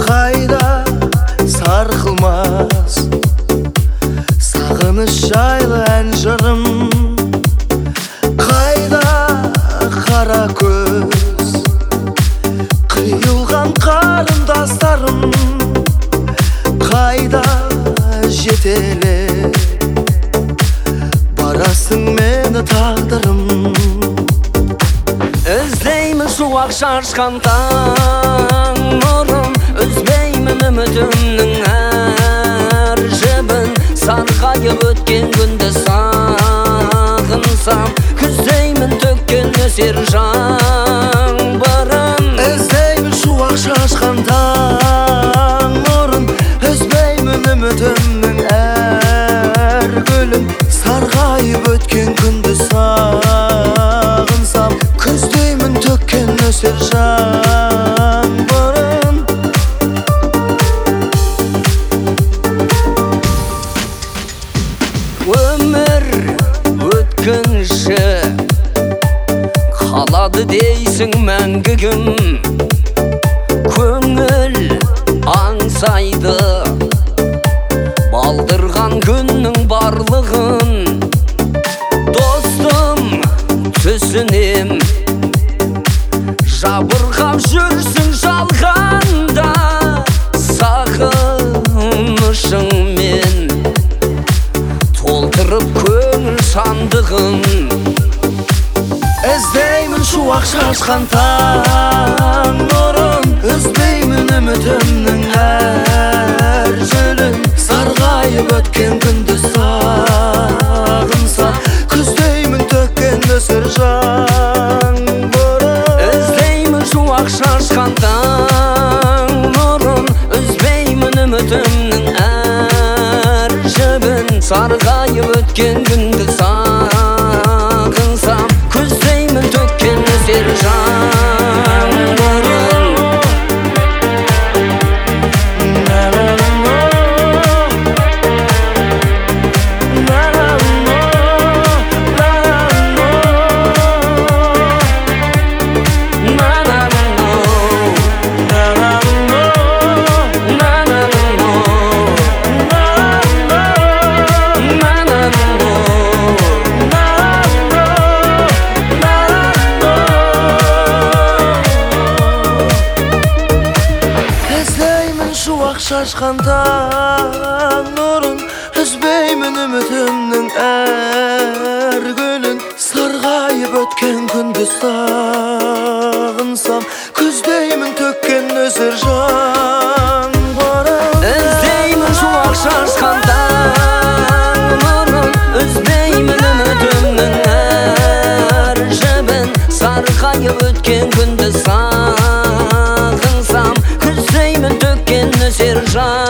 қайда сарқылмас сағыныш жайлы ән жырым шуақ шашқан таң нұрын үзбеймін үмітімнің әр жібін сарғайып өткен күнді сағынсам күздеймін төккен нөсер жаңбырын іздеймін шуақ шашқан таң қалады дейсің мәңгі кім көңіл аңсайды балдырған күннің барлығын достым түсінем жабырқап жүрсің жалғанда сағынышыңмен толтырып көңіл сандығын шуақ шашқан таң нұрын үзбеймін үмітімнің әр жүлін сарғайып өткен күнді сағынсам күздеймін төккен нөсер жаңбырын іздеймін шуақ шашқан таң нұрын үзбеймін үмітімнің әр жібін сарғайып өткен күнді шашқан таң нұрын үзбеймін үмітімнің әр гүлін сарғайып өткен күнді сағынсам күздеймін төккен нөсер time.